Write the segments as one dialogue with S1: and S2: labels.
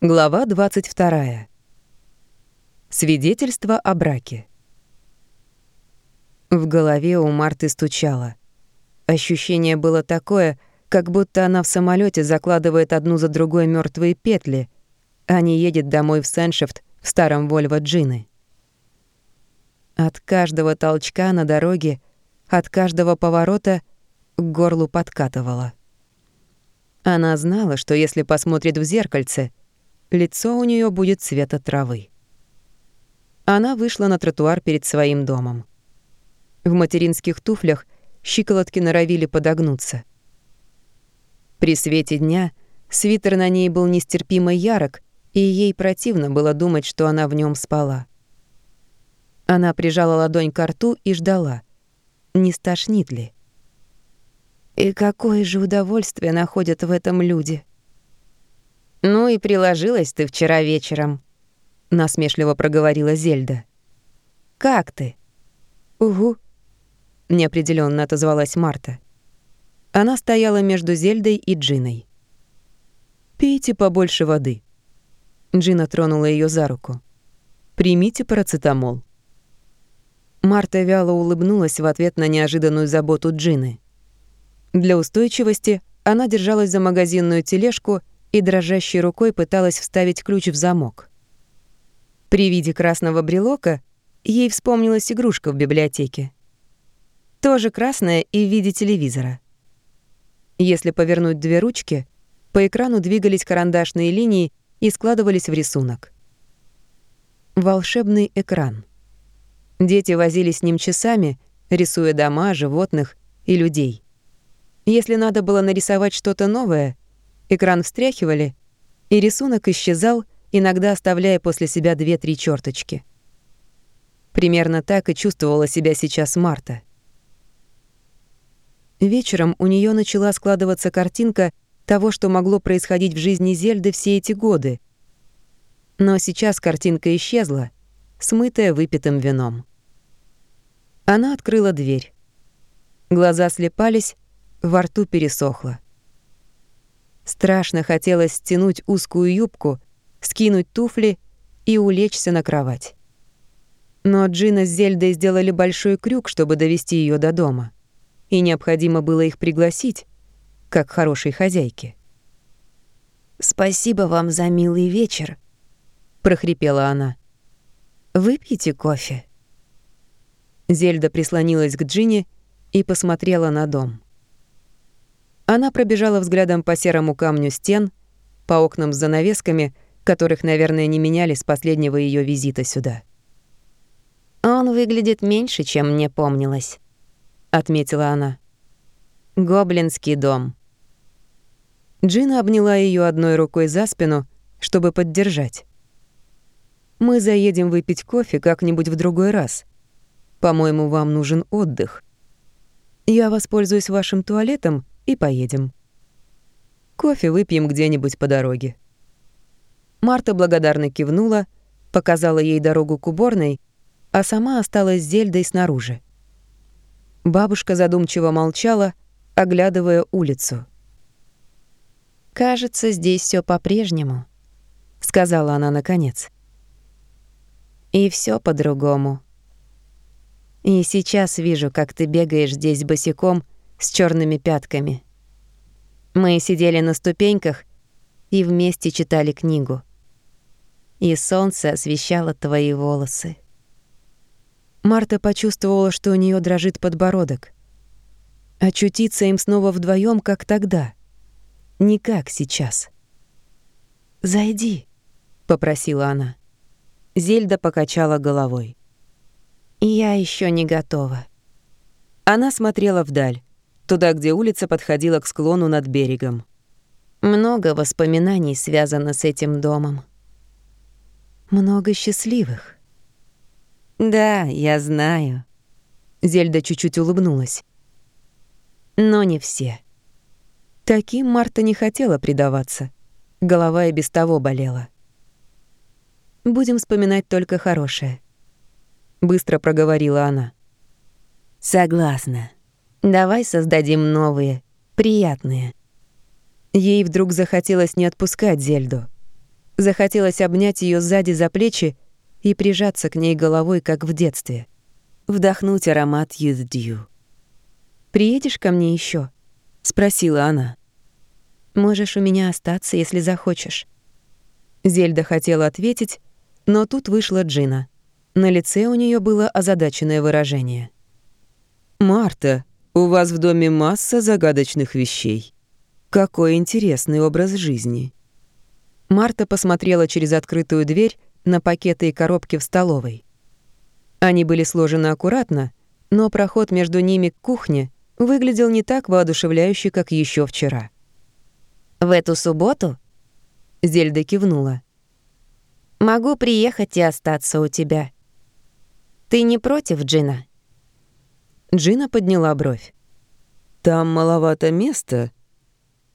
S1: Глава 22. Свидетельство о браке. В голове у Марты стучало. Ощущение было такое, как будто она в самолете закладывает одну за другой мертвые петли, а не едет домой в Сеншефт в старом Вольво Джины. От каждого толчка на дороге, от каждого поворота к горлу подкатывало. Она знала, что если посмотрит в зеркальце — Лицо у нее будет цвета травы. Она вышла на тротуар перед своим домом. В материнских туфлях щиколотки норовили подогнуться. При свете дня свитер на ней был нестерпимо ярок, и ей противно было думать, что она в нем спала. Она прижала ладонь к рту и ждала, не стошнит ли. И какое же удовольствие находят в этом люди. «Ну и приложилась ты вчера вечером», — насмешливо проговорила Зельда. «Как ты?» «Угу», — неопределенно отозвалась Марта. Она стояла между Зельдой и Джиной. «Пейте побольше воды». Джина тронула ее за руку. «Примите парацетамол». Марта вяло улыбнулась в ответ на неожиданную заботу Джины. Для устойчивости она держалась за магазинную тележку и дрожащей рукой пыталась вставить ключ в замок. При виде красного брелока ей вспомнилась игрушка в библиотеке. Тоже красная и в виде телевизора. Если повернуть две ручки, по экрану двигались карандашные линии и складывались в рисунок. Волшебный экран. Дети возились с ним часами, рисуя дома, животных и людей. Если надо было нарисовать что-то новое — Экран встряхивали, и рисунок исчезал, иногда оставляя после себя две-три черточки. Примерно так и чувствовала себя сейчас Марта. Вечером у нее начала складываться картинка того, что могло происходить в жизни Зельды все эти годы. Но сейчас картинка исчезла, смытая выпитым вином. Она открыла дверь. Глаза слепались, во рту пересохло. Страшно хотелось стянуть узкую юбку, скинуть туфли и улечься на кровать. Но Джина с Зельдой сделали большой крюк, чтобы довести ее до дома. И необходимо было их пригласить, как хорошей хозяйки. «Спасибо вам за милый вечер», — прохрипела она. «Выпейте кофе». Зельда прислонилась к Джине и посмотрела на дом. Она пробежала взглядом по серому камню стен, по окнам с занавесками, которых, наверное, не меняли с последнего ее визита сюда. «Он выглядит меньше, чем мне помнилось», — отметила она. «Гоблинский дом». Джина обняла ее одной рукой за спину, чтобы поддержать. «Мы заедем выпить кофе как-нибудь в другой раз. По-моему, вам нужен отдых. Я воспользуюсь вашим туалетом и поедем. Кофе выпьем где-нибудь по дороге». Марта благодарно кивнула, показала ей дорогу к уборной, а сама осталась с Зельдой снаружи. Бабушка задумчиво молчала, оглядывая улицу. «Кажется, здесь все по-прежнему», — сказала она наконец. «И все по-другому. И сейчас вижу, как ты бегаешь здесь босиком — с черными пятками. Мы сидели на ступеньках и вместе читали книгу. И солнце освещало твои волосы. Марта почувствовала, что у нее дрожит подбородок. Очутиться им снова вдвоем, как тогда. Не как сейчас. «Зайди», — попросила она. Зельда покачала головой. «Я еще не готова». Она смотрела вдаль туда, где улица подходила к склону над берегом. Много воспоминаний связано с этим домом. Много счастливых. Да, я знаю. Зельда чуть-чуть улыбнулась. Но не все. Таким Марта не хотела предаваться. Голова и без того болела. Будем вспоминать только хорошее. Быстро проговорила она. Согласна. Давай создадим новые, приятные. Ей вдруг захотелось не отпускать Зельду. Захотелось обнять ее сзади за плечи и прижаться к ней головой, как в детстве. Вдохнуть аромат Dew. «Приедешь ко мне еще? спросила она. «Можешь у меня остаться, если захочешь». Зельда хотела ответить, но тут вышла Джина. На лице у нее было озадаченное выражение.
S2: «Марта, у вас в доме масса загадочных вещей. Какой интересный образ жизни».
S1: Марта посмотрела через открытую дверь на пакеты и коробки в столовой. Они были сложены аккуратно, но проход между ними к кухне выглядел не так воодушевляюще, как еще вчера.
S3: «В эту субботу?»
S1: Зельда кивнула.
S3: «Могу приехать и остаться у тебя. Ты не против, Джина?»
S1: Джина подняла бровь.
S2: «Там маловато места.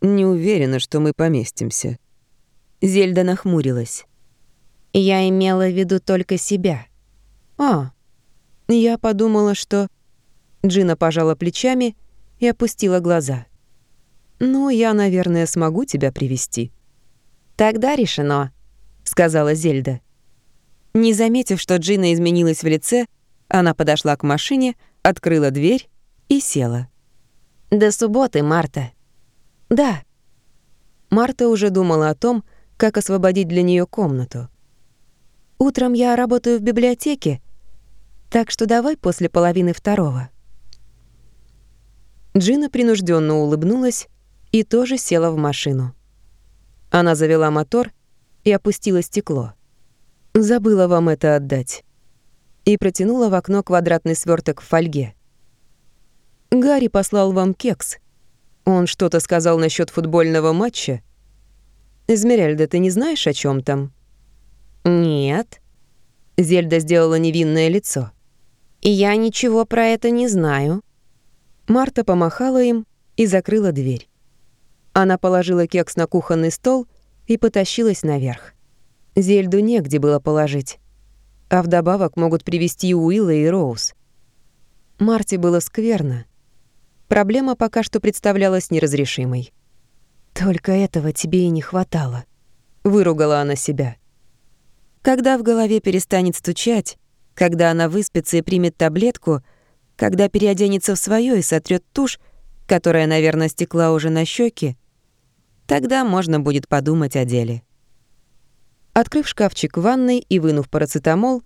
S2: Не уверена, что мы поместимся».
S1: Зельда нахмурилась.
S3: «Я имела в виду только себя».
S1: «А, я подумала, что...» Джина пожала плечами и опустила глаза. «Ну, я, наверное, смогу тебя привести.
S3: «Тогда решено», — сказала Зельда.
S1: Не заметив, что Джина изменилась в лице, она подошла к машине, открыла дверь и села.
S3: «До субботы, Марта».
S1: «Да». Марта уже думала о том, как освободить для нее комнату. «Утром я работаю в библиотеке, так что давай после половины второго». Джина принужденно улыбнулась и тоже села в машину. Она завела мотор и опустила стекло. «Забыла вам это отдать». И протянула в окно квадратный сверток в фольге. «Гарри послал вам кекс. Он что-то сказал насчет футбольного матча?» «Эзмеральда, ты не знаешь, о чем там?»
S3: «Нет».
S1: Зельда сделала невинное лицо.
S3: «Я ничего про это не знаю».
S1: Марта помахала им и закрыла дверь. Она положила кекс на кухонный стол и потащилась наверх. Зельду негде было положить. А вдобавок могут привести Уилла и Роуз. Марте было скверно. Проблема пока что представлялась неразрешимой. «Только этого тебе и не хватало», — выругала она себя. Когда в голове перестанет стучать, когда она выспится и примет таблетку, когда переоденется в своё и сотрёт тушь, которая, наверное, стекла уже на щеки, тогда можно будет подумать о деле. Открыв шкафчик в ванной и вынув парацетамол,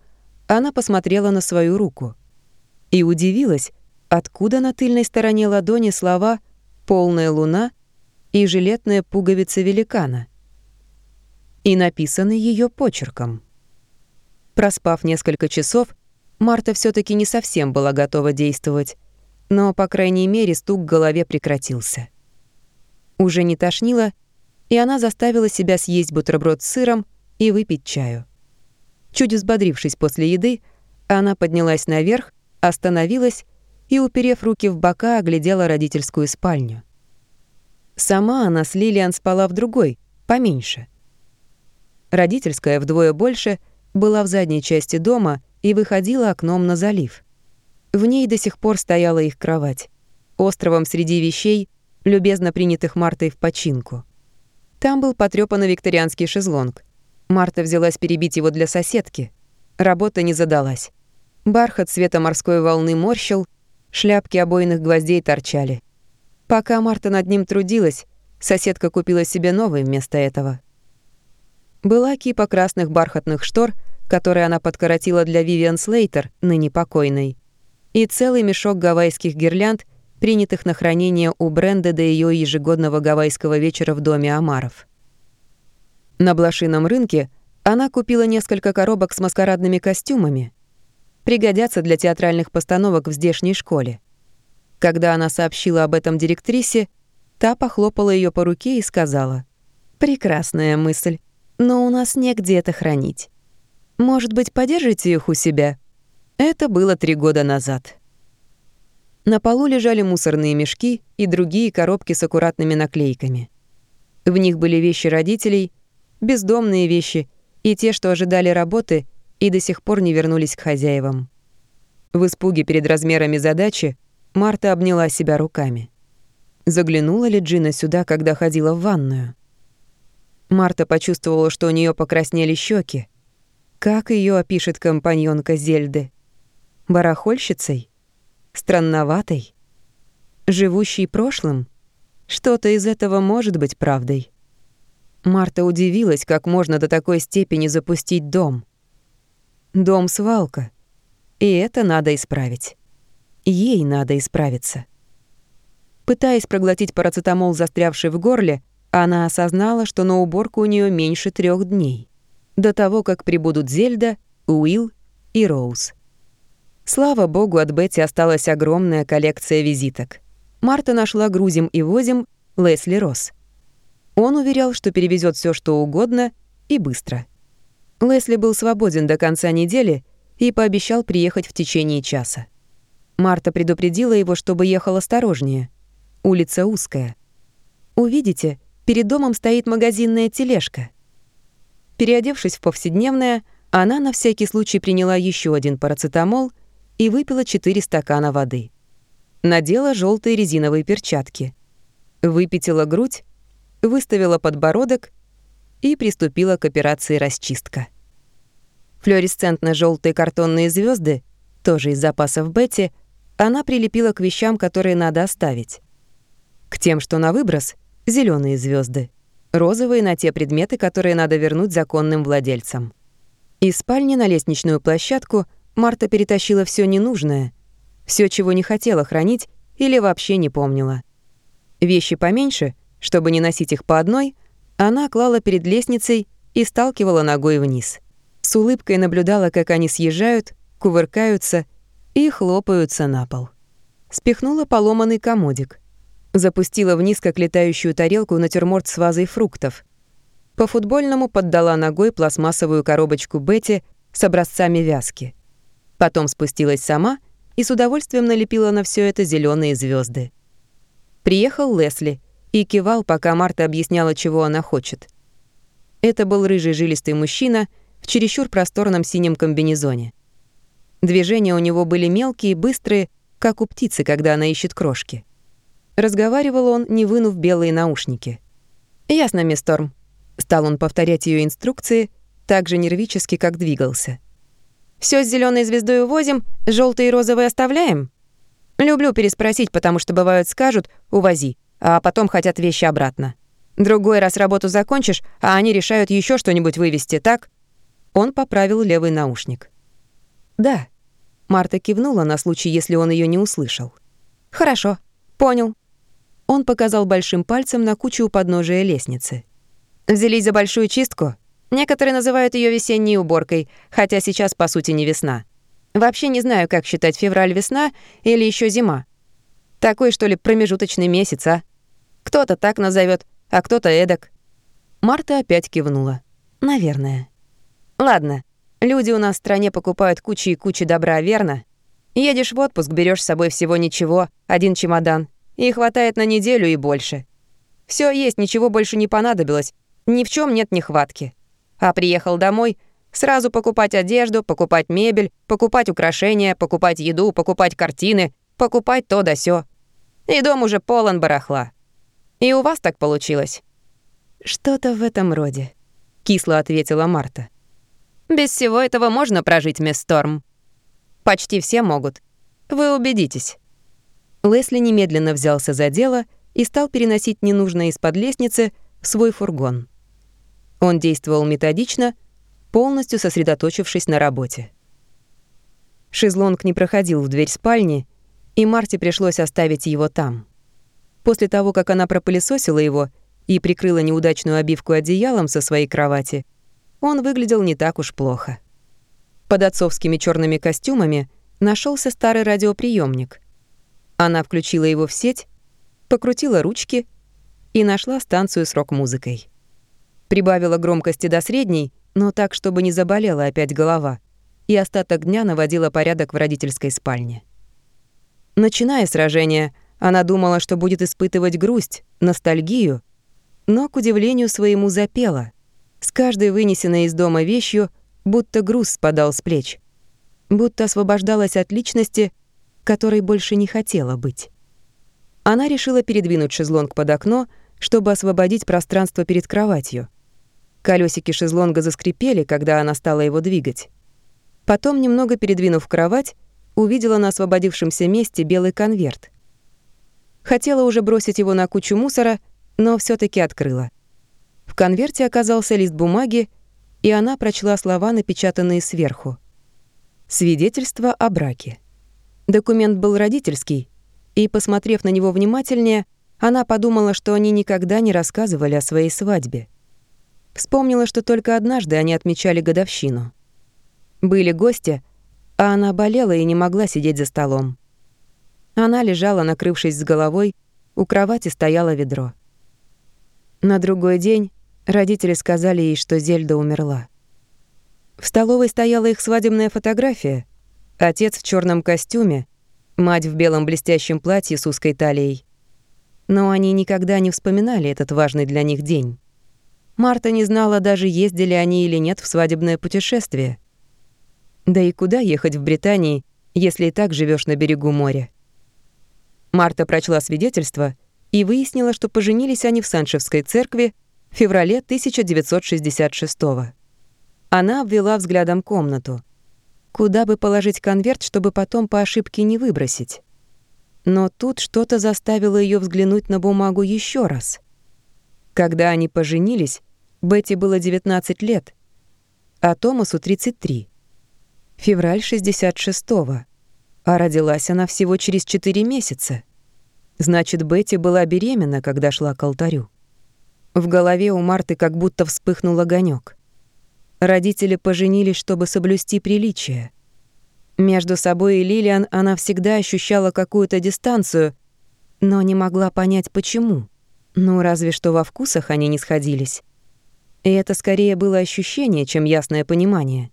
S1: она посмотрела на свою руку и удивилась, откуда на тыльной стороне ладони слова «полная луна» и жилетная пуговица великана. И написаны ее почерком. Проспав несколько часов, Марта все таки не совсем была готова действовать, но, по крайней мере, стук в голове прекратился. Уже не тошнило, и она заставила себя съесть бутерброд с сыром и выпить чаю. Чуть взбодрившись после еды, она поднялась наверх, остановилась и, уперев руки в бока, оглядела родительскую спальню. Сама она с Лилиан спала в другой, поменьше. Родительская вдвое больше была в задней части дома и выходила окном на залив. В ней до сих пор стояла их кровать, островом среди вещей, любезно принятых Мартой в починку. Там был потрёпанный викторианский шезлонг. Марта взялась перебить его для соседки. Работа не задалась. Бархат цвета морской волны морщил, шляпки обойных гвоздей торчали. Пока Марта над ним трудилась, соседка купила себе новый вместо этого. Была кипа красных бархатных штор, которые она подкоротила для Вивиан Слейтер, ныне покойной, и целый мешок гавайских гирлянд, принятых на хранение у Бренда до ее ежегодного гавайского вечера в доме Амаров. На блошином рынке она купила несколько коробок с маскарадными костюмами. Пригодятся для театральных постановок в здешней школе. Когда она сообщила об этом директрисе, та похлопала ее по руке и сказала, «Прекрасная мысль, но у нас негде это хранить. Может быть, подержите их у себя?» Это было три года назад. На полу лежали мусорные мешки и другие коробки с аккуратными наклейками. В них были вещи родителей, бездомные вещи и те, что ожидали работы и до сих пор не вернулись к хозяевам. В испуге перед размерами задачи Марта обняла себя руками. Заглянула ли Джина сюда, когда ходила в ванную? Марта почувствовала, что у нее покраснели щеки. Как ее опишет компаньонка Зельды? Барахольщицей? Странноватой? Живущей прошлым? Что-то из этого может быть правдой. Марта удивилась, как можно до такой степени запустить дом. Дом-свалка. И это надо исправить. Ей надо исправиться. Пытаясь проглотить парацетамол, застрявший в горле, она осознала, что на уборку у нее меньше трех дней. До того, как прибудут Зельда, Уилл и Роуз. Слава богу, от Бетти осталась огромная коллекция визиток. Марта нашла грузим и возим Лесли Росс. Он уверял, что перевезет все, что угодно и быстро. Лесли был свободен до конца недели и пообещал приехать в течение часа. Марта предупредила его, чтобы ехал осторожнее. Улица узкая. Увидите, перед домом стоит магазинная тележка. Переодевшись в повседневное, она на всякий случай приняла еще один парацетамол и выпила 4 стакана воды. Надела желтые резиновые перчатки. Выпятила грудь, выставила подбородок и приступила к операции «Расчистка». флюоресцентно желтые картонные звезды, тоже из запасов Бетти, она прилепила к вещам, которые надо оставить. К тем, что на выброс, зеленые звезды, розовые на те предметы, которые надо вернуть законным владельцам. Из спальни на лестничную площадку — Марта перетащила все ненужное, все, чего не хотела хранить или вообще не помнила. Вещи поменьше, чтобы не носить их по одной, она клала перед лестницей и сталкивала ногой вниз. С улыбкой наблюдала, как они съезжают, кувыркаются и хлопаются на пол. Спихнула поломанный комодик. Запустила вниз, как летающую тарелку, натюрморт с вазой фруктов. По-футбольному поддала ногой пластмассовую коробочку Бетти с образцами вязки. Потом спустилась сама и с удовольствием налепила на все это зеленые звезды. Приехал Лесли и кивал, пока Марта объясняла, чего она хочет. Это был рыжий жилистый мужчина в чересчур просторном синем комбинезоне. Движения у него были мелкие, быстрые, как у птицы, когда она ищет крошки. Разговаривал он, не вынув белые наушники. «Ясно, мисс Торм», — стал он повторять ее инструкции, так же нервически, как двигался. Все с зеленой звездой увозим, желтые и розовые оставляем? Люблю переспросить, потому что бывают скажут «увози», а потом хотят вещи обратно. Другой раз работу закончишь, а они решают еще что-нибудь вывести, так? Он поправил левый наушник. Да. Марта кивнула на случай, если он ее не услышал. Хорошо, понял. Он показал большим пальцем на кучу у подножия лестницы. Взялись за большую чистку? Некоторые называют ее весенней уборкой, хотя сейчас, по сути, не весна. Вообще не знаю, как считать февраль-весна или еще зима. Такой, что ли, промежуточный месяц, а? Кто-то так назовет, а кто-то эдак. Марта опять кивнула. Наверное. Ладно, люди у нас в стране покупают кучи и кучи добра, верно? Едешь в отпуск, берешь с собой всего ничего, один чемодан, и хватает на неделю и больше. Все есть, ничего больше не понадобилось, ни в чем нет нехватки. А приехал домой, сразу покупать одежду, покупать мебель, покупать украшения, покупать еду, покупать картины, покупать то да сё. И дом уже полон барахла. И у вас так получилось? Что-то в этом роде, кисло ответила Марта. Без всего этого можно прожить, мисс Сторм. Почти все могут. Вы убедитесь. Лесли немедленно взялся за дело и стал переносить ненужное из-под лестницы в свой фургон. Он действовал методично, полностью сосредоточившись на работе. Шезлонг не проходил в дверь спальни, и Марте пришлось оставить его там. После того, как она пропылесосила его и прикрыла неудачную обивку одеялом со своей кровати, он выглядел не так уж плохо. Под отцовскими черными костюмами нашелся старый радиоприемник. Она включила его в сеть, покрутила ручки и нашла станцию с рок-музыкой. Прибавила громкости до средней, но так, чтобы не заболела опять голова, и остаток дня наводила порядок в родительской спальне. Начиная сражение, она думала, что будет испытывать грусть, ностальгию, но, к удивлению своему, запела. С каждой вынесенной из дома вещью будто груз спадал с плеч, будто освобождалась от личности, которой больше не хотела быть. Она решила передвинуть шезлонг под окно, чтобы освободить пространство перед кроватью — Колесики шезлонга заскрипели, когда она стала его двигать. Потом, немного передвинув кровать, увидела на освободившемся месте белый конверт. Хотела уже бросить его на кучу мусора, но все таки открыла. В конверте оказался лист бумаги, и она прочла слова, напечатанные сверху. «Свидетельство о браке». Документ был родительский, и, посмотрев на него внимательнее, она подумала, что они никогда не рассказывали о своей свадьбе. Вспомнила, что только однажды они отмечали годовщину. Были гости, а она болела и не могла сидеть за столом. Она лежала, накрывшись с головой, у кровати стояло ведро. На другой день родители сказали ей, что Зельда умерла. В столовой стояла их свадебная фотография. Отец в черном костюме, мать в белом блестящем платье с узкой талией. Но они никогда не вспоминали этот важный для них день. Марта не знала даже, ездили они или нет в свадебное путешествие. Да и куда ехать в Британии, если и так живешь на берегу моря? Марта прочла свидетельство и выяснила, что поженились они в Саншевской церкви в феврале 1966 -го. Она обвела взглядом комнату. Куда бы положить конверт, чтобы потом по ошибке не выбросить? Но тут что-то заставило ее взглянуть на бумагу еще раз. Когда они поженились, Бетти было 19 лет, а Томасу 33. Февраль 66-го а родилась она всего через четыре месяца. Значит, Бетти была беременна, когда шла к алтарю. В голове у Марты как будто вспыхнул огонек. Родители поженились, чтобы соблюсти приличие. Между собой и Лилиан она всегда ощущала какую-то дистанцию, но не могла понять, почему. Ну, разве что во вкусах они не сходились. И это скорее было ощущение, чем ясное понимание.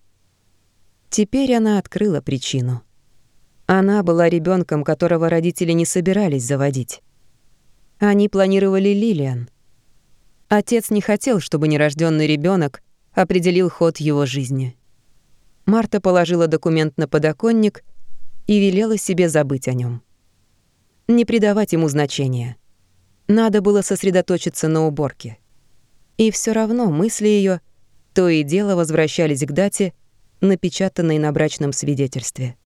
S1: Теперь она открыла причину. Она была ребенком, которого родители не собирались заводить. Они планировали Лилиан. Отец не хотел, чтобы нерожденный ребенок определил ход его жизни. Марта положила документ на подоконник и велела себе забыть о нем. Не придавать ему значения. Надо было сосредоточиться на уборке. И все равно мысли ее то и дело возвращались к дате, напечатанной на брачном свидетельстве.